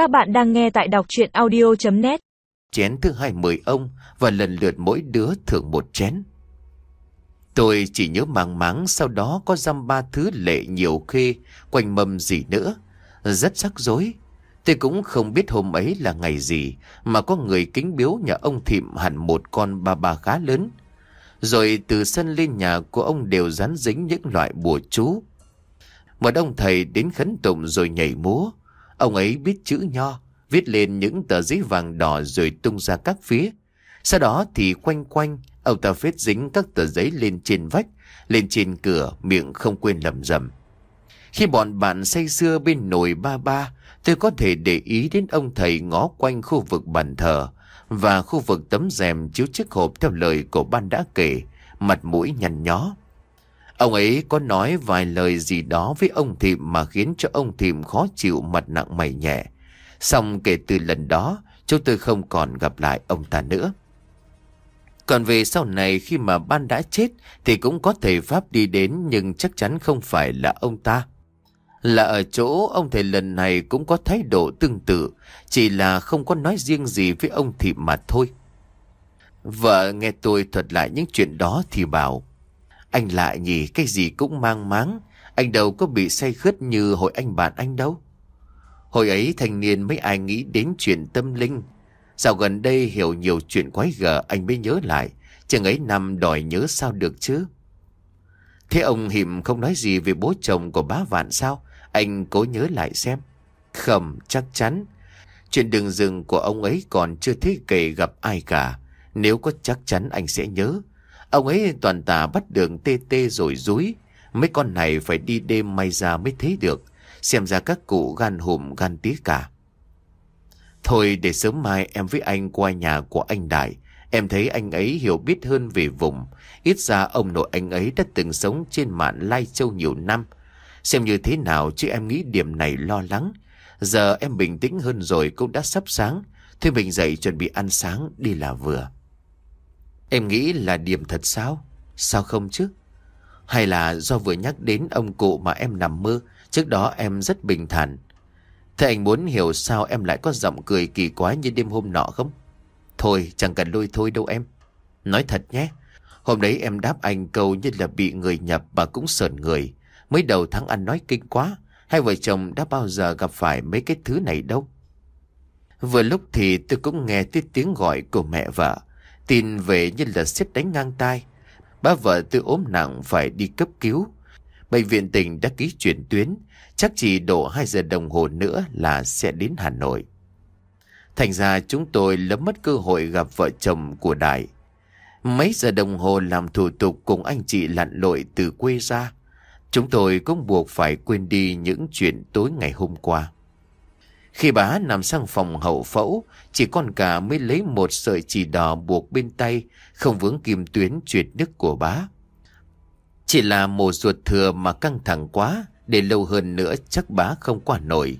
Các bạn đang nghe tại đọc chuyện audio.net Chén thứ hai mời ông và lần lượt mỗi đứa thưởng một chén. Tôi chỉ nhớ màng máng sau đó có dăm ba thứ lệ nhiều khê, quanh mâm gì nữa. Rất rắc rối. Tôi cũng không biết hôm ấy là ngày gì mà có người kính biếu nhà ông Thịm hẳn một con ba ba khá lớn. Rồi từ sân lên nhà của ông đều dán dính những loại bùa chú. Một ông thầy đến khấn tụng rồi nhảy múa. Ông ấy biết chữ nho, viết lên những tờ giấy vàng đỏ rồi tung ra các phía. Sau đó thì quanh quanh, ông ta viết dính các tờ giấy lên trên vách, lên trên cửa, miệng không quên lầm rầm. Khi bọn bạn say sưa bên nồi ba ba, tôi có thể để ý đến ông thầy ngó quanh khu vực bàn thờ và khu vực tấm rèm chiếu chiếc hộp theo lời của ban đã kể, mặt mũi nhăn nhó. Ông ấy có nói vài lời gì đó với ông Thịm mà khiến cho ông Thịm khó chịu mặt nặng mày nhẹ. Xong kể từ lần đó, chúng tôi không còn gặp lại ông ta nữa. Còn về sau này khi mà ban đã chết thì cũng có thầy Pháp đi đến nhưng chắc chắn không phải là ông ta. Là ở chỗ ông thầy lần này cũng có thái độ tương tự, chỉ là không có nói riêng gì với ông Thịm mà thôi. Vợ nghe tôi thuật lại những chuyện đó thì bảo anh lại nhỉ, cái gì cũng mang máng. Anh đâu có bị say khướt như hồi anh bạn anh đâu. Hồi ấy thanh niên mấy ai nghĩ đến chuyện tâm linh. Sao gần đây hiểu nhiều chuyện quái gở, anh mới nhớ lại. Chừng ấy năm đòi nhớ sao được chứ? Thế ông Hiểm không nói gì về bố chồng của bá vạn sao? Anh cố nhớ lại xem. Khẩm chắc chắn. Chuyện đường rừng của ông ấy còn chưa thấy kể gặp ai cả. Nếu có chắc chắn anh sẽ nhớ. Ông ấy toàn tà bắt đường tê tê rồi rúi Mấy con này phải đi đêm may ra mới thấy được. Xem ra các cụ gan hùm gan tí cả. Thôi để sớm mai em với anh qua nhà của anh Đại. Em thấy anh ấy hiểu biết hơn về vùng. Ít ra ông nội anh ấy đã từng sống trên mạn Lai Châu nhiều năm. Xem như thế nào chứ em nghĩ điểm này lo lắng. Giờ em bình tĩnh hơn rồi cũng đã sắp sáng. Thôi mình dậy chuẩn bị ăn sáng, đi là vừa. Em nghĩ là điểm thật sao? Sao không chứ? Hay là do vừa nhắc đến ông cụ mà em nằm mơ, trước đó em rất bình thản. Thế anh muốn hiểu sao em lại có giọng cười kỳ quái như đêm hôm nọ không? Thôi, chẳng cần lôi thôi đâu em. Nói thật nhé, hôm đấy em đáp anh câu như là bị người nhập và cũng sờn người. Mới đầu tháng ăn nói kinh quá, hai vợ chồng đã bao giờ gặp phải mấy cái thứ này đâu. Vừa lúc thì tôi cũng nghe tiếng gọi của mẹ vợ. Tin về như là xếp đánh ngang tai. Ba vợ tôi ốm nặng phải đi cấp cứu. Bệnh viện tỉnh đã ký chuyển tuyến. Chắc chỉ độ 2 giờ đồng hồ nữa là sẽ đến Hà Nội. Thành ra chúng tôi lỡ mất cơ hội gặp vợ chồng của Đại. Mấy giờ đồng hồ làm thủ tục cùng anh chị lặn lội từ quê ra. Chúng tôi cũng buộc phải quên đi những chuyện tối ngày hôm qua. Khi bà nằm sang phòng hậu phẫu, chỉ con cả mới lấy một sợi chỉ đỏ buộc bên tay, không vướng kim tuyến chuyển đức của bá. Chỉ là mổ ruột thừa mà căng thẳng quá, để lâu hơn nữa chắc bá không qua nổi.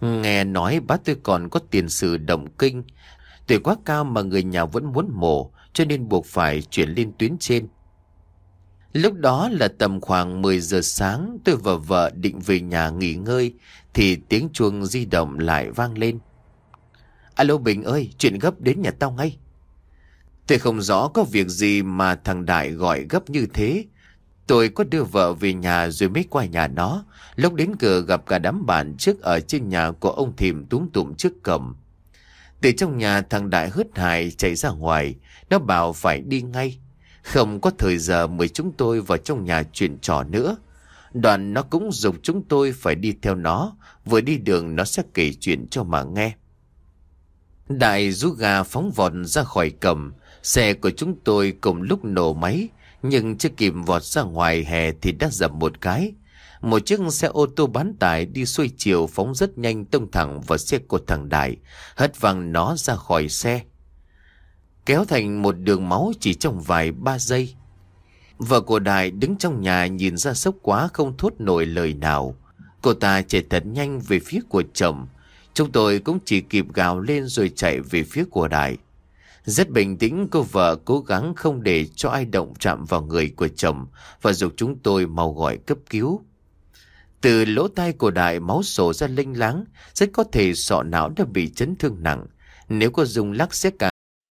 Nghe nói bá tôi còn có tiền sử động kinh, tuổi quá cao mà người nhà vẫn muốn mổ, cho nên buộc phải chuyển lên tuyến trên. Lúc đó là tầm khoảng 10 giờ sáng tôi và vợ định về nhà nghỉ ngơi thì tiếng chuông di động lại vang lên. Alo Bình ơi, chuyện gấp đến nhà tao ngay. Tôi không rõ có việc gì mà thằng Đại gọi gấp như thế. Tôi có đưa vợ về nhà rồi mới qua nhà nó. Lúc đến cửa gặp cả đám bạn trước ở trên nhà của ông Thìm túm tụm trước cầm. Từ trong nhà thằng Đại hớt hải chạy ra ngoài. Nó bảo phải đi ngay. Không có thời giờ mời chúng tôi vào trong nhà chuyện trò nữa. Đoạn nó cũng dục chúng tôi phải đi theo nó, vừa đi đường nó sẽ kể chuyện cho mà nghe. Đại rú gà phóng vọt ra khỏi cầm, xe của chúng tôi cùng lúc nổ máy, nhưng chưa kịp vọt ra ngoài hè thì đã dập một cái. Một chiếc xe ô tô bán tải đi xuôi chiều phóng rất nhanh tông thẳng vào xe của thằng Đại, hất văng nó ra khỏi xe. Kéo thành một đường máu chỉ trong vài ba giây. Vợ của Đại đứng trong nhà nhìn ra sốc quá không thốt nổi lời nào. Cô ta chạy thật nhanh về phía của chồng. Chúng tôi cũng chỉ kịp gào lên rồi chạy về phía của Đại. Rất bình tĩnh cô vợ cố gắng không để cho ai động chạm vào người của chồng và dục chúng tôi mau gọi cấp cứu. Từ lỗ tai của Đại máu sổ ra linh láng, rất có thể sọ não đã bị chấn thương nặng. Nếu có dùng lắc sẽ cả.